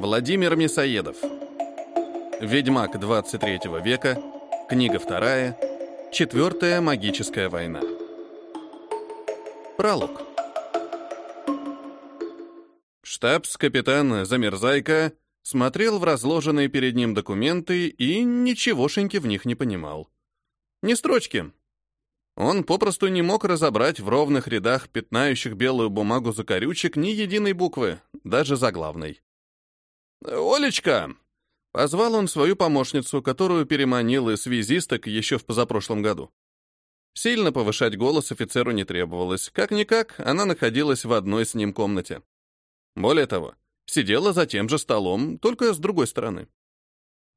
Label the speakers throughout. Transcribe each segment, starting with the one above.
Speaker 1: Владимир Мясоедов. Ведьмак 23 века. Книга вторая. Четвертая магическая война. Пролог. Штабс-капитан Замерзайка смотрел в разложенные перед ним документы и ничегошеньки в них не понимал. Ни строчки. Он попросту не мог разобрать в ровных рядах пятнающих белую бумагу закорючек ни единой буквы, даже заглавной. «Олечка!» — позвал он свою помощницу, которую переманил из связисток еще в позапрошлом году. Сильно повышать голос офицеру не требовалось. Как-никак, она находилась в одной с ним комнате. Более того, сидела за тем же столом, только с другой стороны.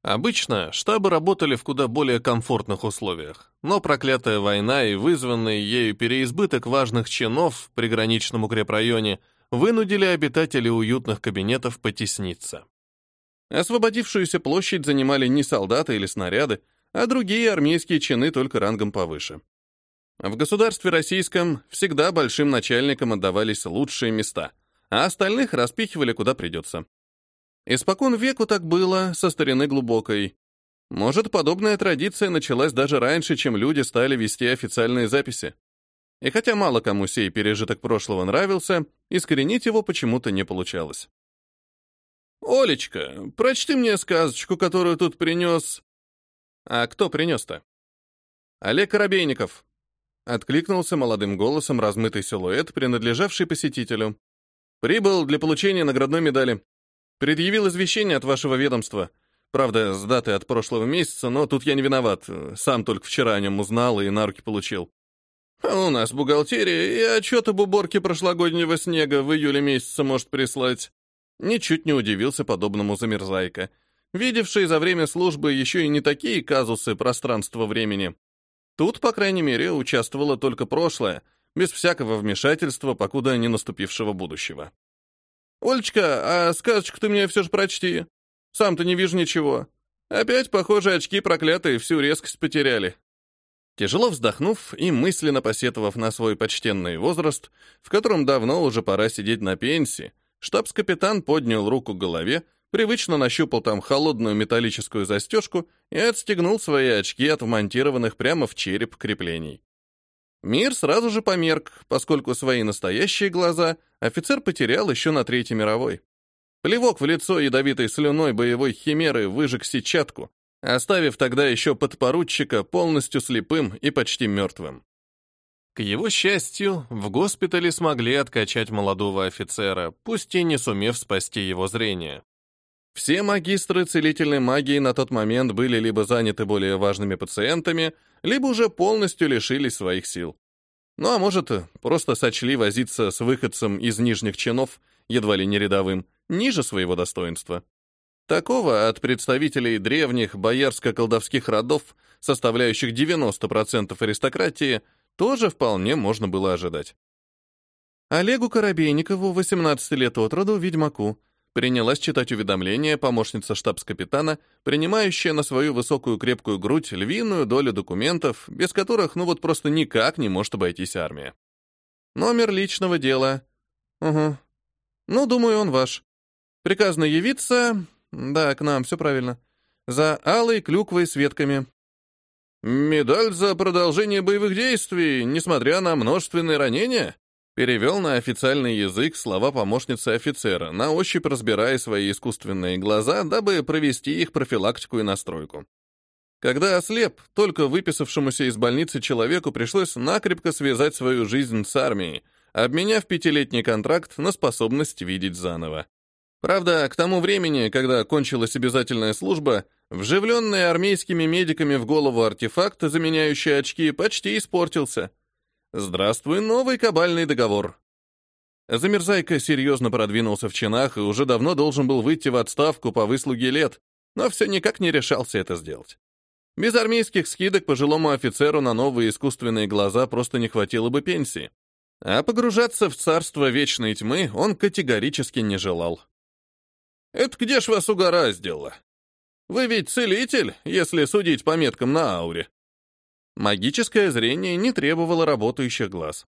Speaker 1: Обычно штабы работали в куда более комфортных условиях, но проклятая война и вызванный ею переизбыток важных чинов в приграничном укрепрайоне вынудили обитателей уютных кабинетов потесниться. Освободившуюся площадь занимали не солдаты или снаряды, а другие армейские чины только рангом повыше. В государстве российском всегда большим начальникам отдавались лучшие места, а остальных распихивали куда придется. Испокон веку так было, со старины глубокой. Может, подобная традиция началась даже раньше, чем люди стали вести официальные записи. И хотя мало кому сей пережиток прошлого нравился, искоренить его почему-то не получалось. «Олечка, прочти мне сказочку, которую тут принес...» «А кто принес-то?» «Олег Коробейников», — откликнулся молодым голосом размытый силуэт, принадлежавший посетителю. «Прибыл для получения наградной медали. Предъявил извещение от вашего ведомства. Правда, с даты от прошлого месяца, но тут я не виноват. Сам только вчера о нем узнал и на руки получил. А у нас бухгалтерия и отчет об уборке прошлогоднего снега в июле месяце может прислать. Ничуть не удивился подобному замерзайка, видевший за время службы еще и не такие казусы пространства-времени. Тут, по крайней мере, участвовало только прошлое, без всякого вмешательства, покуда не наступившего будущего. «Олечка, а сказочку ты мне все же прочти. Сам-то не вижу ничего. Опять, похоже, очки проклятые всю резкость потеряли». Тяжело вздохнув и мысленно посетовав на свой почтенный возраст, в котором давно уже пора сидеть на пенсии, штабс-капитан поднял руку к голове, привычно нащупал там холодную металлическую застежку и отстегнул свои очки от вмонтированных прямо в череп креплений. Мир сразу же померк, поскольку свои настоящие глаза офицер потерял еще на Третьей мировой. Плевок в лицо ядовитой слюной боевой химеры выжег сетчатку, оставив тогда еще подпоручика полностью слепым и почти мертвым. К его счастью, в госпитале смогли откачать молодого офицера, пусть и не сумев спасти его зрение. Все магистры целительной магии на тот момент были либо заняты более важными пациентами, либо уже полностью лишились своих сил. Ну а может, просто сочли возиться с выходцем из нижних чинов, едва ли не рядовым, ниже своего достоинства. Такого от представителей древних боярско-колдовских родов, составляющих 90% аристократии, тоже вполне можно было ожидать. Олегу Коробейникову, 18 лет от роду, ведьмаку, принялась читать уведомление помощница штабс-капитана, принимающая на свою высокую крепкую грудь львиную долю документов, без которых ну вот просто никак не может обойтись армия. Номер личного дела. Угу. Ну, думаю, он ваш. Приказано явиться... Да, к нам, все правильно. За алой клюквой с ветками. Медаль за продолжение боевых действий, несмотря на множественные ранения? Перевел на официальный язык слова помощницы офицера, на ощупь разбирая свои искусственные глаза, дабы провести их профилактику и настройку. Когда ослеп, только выписавшемуся из больницы человеку пришлось накрепко связать свою жизнь с армией, обменяв пятилетний контракт на способность видеть заново. Правда, к тому времени, когда кончилась обязательная служба, вживленный армейскими медиками в голову артефакт, заменяющий очки, почти испортился — Здравствуй, новый кабальный договор. Замерзайка серьезно продвинулся в чинах и уже давно должен был выйти в отставку по выслуге лет, но все никак не решался это сделать. Без армейских скидок пожилому офицеру на новые искусственные глаза просто не хватило бы пенсии. А погружаться в царство вечной тьмы он категорически не желал. «Это где ж вас угораздило? Вы ведь целитель, если судить по меткам на ауре», Магическое зрение не требовало работающих глаз.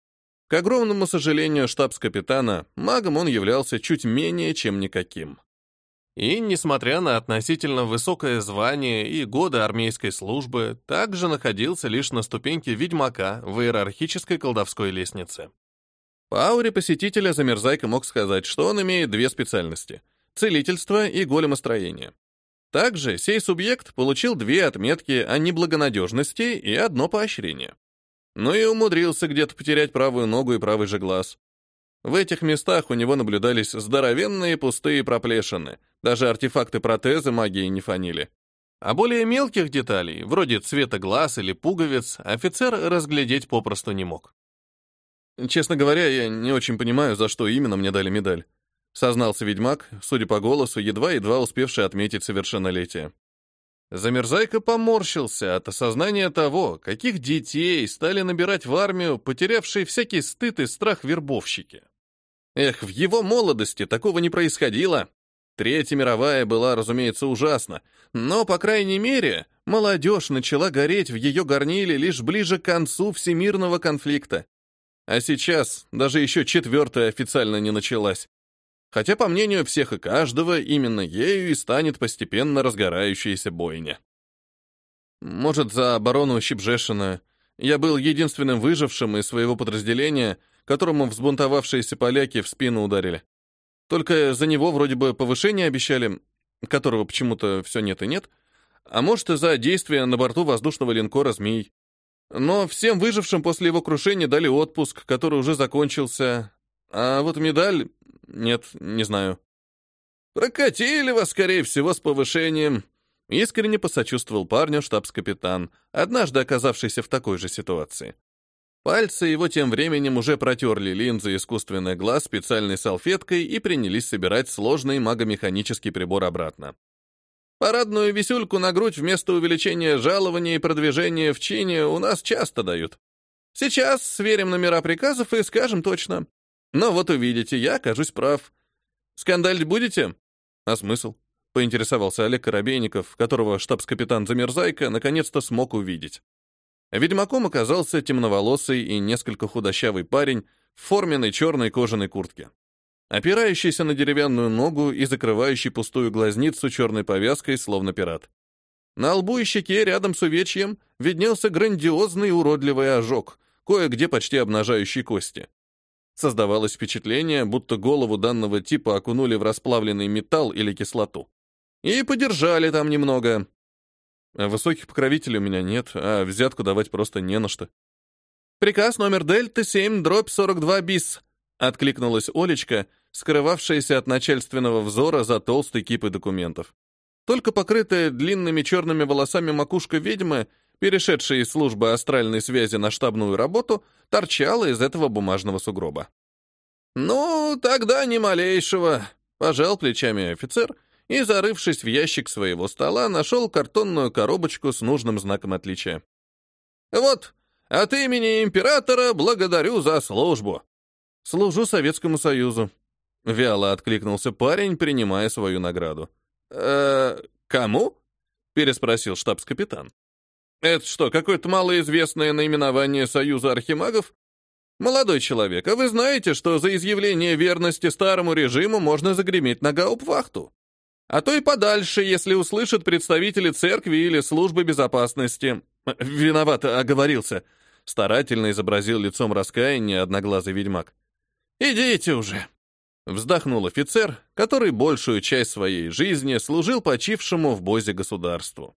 Speaker 1: К огромному сожалению штабс-капитана, магом он являлся чуть менее чем никаким. И, несмотря на относительно высокое звание и годы армейской службы, также находился лишь на ступеньке ведьмака в иерархической колдовской лестнице. По ауре посетителя Замерзайка мог сказать, что он имеет две специальности — целительство и големостроение. Также сей субъект получил две отметки о неблагонадежности и одно поощрение. Но и умудрился где-то потерять правую ногу и правый же глаз. В этих местах у него наблюдались здоровенные пустые проплешины, даже артефакты протезы магии не фанили. А более мелких деталей, вроде цвета глаз или пуговиц, офицер разглядеть попросту не мог. «Честно говоря, я не очень понимаю, за что именно мне дали медаль», сознался ведьмак, судя по голосу, едва-едва успевший отметить совершеннолетие. Замерзайка поморщился от осознания того, каких детей стали набирать в армию, потерявшие всякий стыд и страх вербовщики. Эх, в его молодости такого не происходило. Третья мировая была, разумеется, ужасна, но, по крайней мере, молодежь начала гореть в ее горниле лишь ближе к концу всемирного конфликта. А сейчас даже еще четвертая официально не началась. Хотя, по мнению всех и каждого, именно ею и станет постепенно разгорающаяся бойня. Может, за оборону Щебжешина я был единственным выжившим из своего подразделения — которому взбунтовавшиеся поляки в спину ударили. Только за него вроде бы повышение обещали, которого почему-то все нет и нет, а может и за действия на борту воздушного линкора «Змей». Но всем выжившим после его крушения дали отпуск, который уже закончился, а вот медаль... Нет, не знаю. «Прокатили вас, скорее всего, с повышением», — искренне посочувствовал парню штабс-капитан, однажды оказавшийся в такой же ситуации. Пальцы его тем временем уже протерли линзы искусственных глаз специальной салфеткой и принялись собирать сложный магомеханический прибор обратно. Парадную висюльку на грудь вместо увеличения жалования и продвижения в чине у нас часто дают. Сейчас сверим номера приказов и скажем точно. Но вот увидите, я окажусь прав. Скандалить будете? А смысл? Поинтересовался Олег Коробейников, которого штабс-капитан Замерзайка наконец-то смог увидеть. Ведьмаком оказался темноволосый и несколько худощавый парень в форменной черной кожаной куртке. Опирающийся на деревянную ногу и закрывающий пустую глазницу черной повязкой, словно пират. На лбу и щеке рядом с увечьем виднелся грандиозный уродливый ожог, кое-где почти обнажающий кости. Создавалось впечатление, будто голову данного типа окунули в расплавленный металл или кислоту. И подержали там немного, Высоких покровителей у меня нет, а взятку давать просто не на что. Приказ номер Дельта 7, дробь 42 бис. Откликнулась Олечка, скрывавшаяся от начальственного взора за толстой кипой документов. Только покрытая длинными черными волосами макушка ведьмы, перешедшая из службы астральной связи на штабную работу, торчала из этого бумажного сугроба. «Ну, тогда ни малейшего», — пожал плечами офицер и, зарывшись в ящик своего стола, нашел картонную коробочку с нужным знаком отличия. «Вот, от имени императора благодарю за службу». «Служу Советскому Союзу», — вяло откликнулся парень, принимая свою награду. «Э, кому?» — переспросил штабс-капитан. «Это что, какое-то малоизвестное наименование Союза архимагов? Молодой человек, а вы знаете, что за изъявление верности старому режиму можно загреметь на гауптвахту?» А то и подальше, если услышат представители церкви или службы безопасности. Виноват, оговорился. Старательно изобразил лицом раскаяния одноглазый ведьмак. «Идите уже!» Вздохнул офицер, который большую часть своей жизни служил почившему в бозе государству.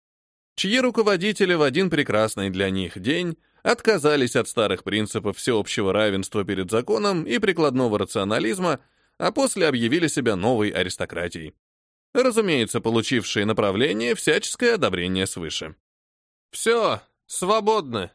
Speaker 1: Чьи руководители в один прекрасный для них день отказались от старых принципов всеобщего равенства перед законом и прикладного рационализма, а после объявили себя новой аристократией разумеется, получившие направление всяческое одобрение свыше. «Все, свободно!»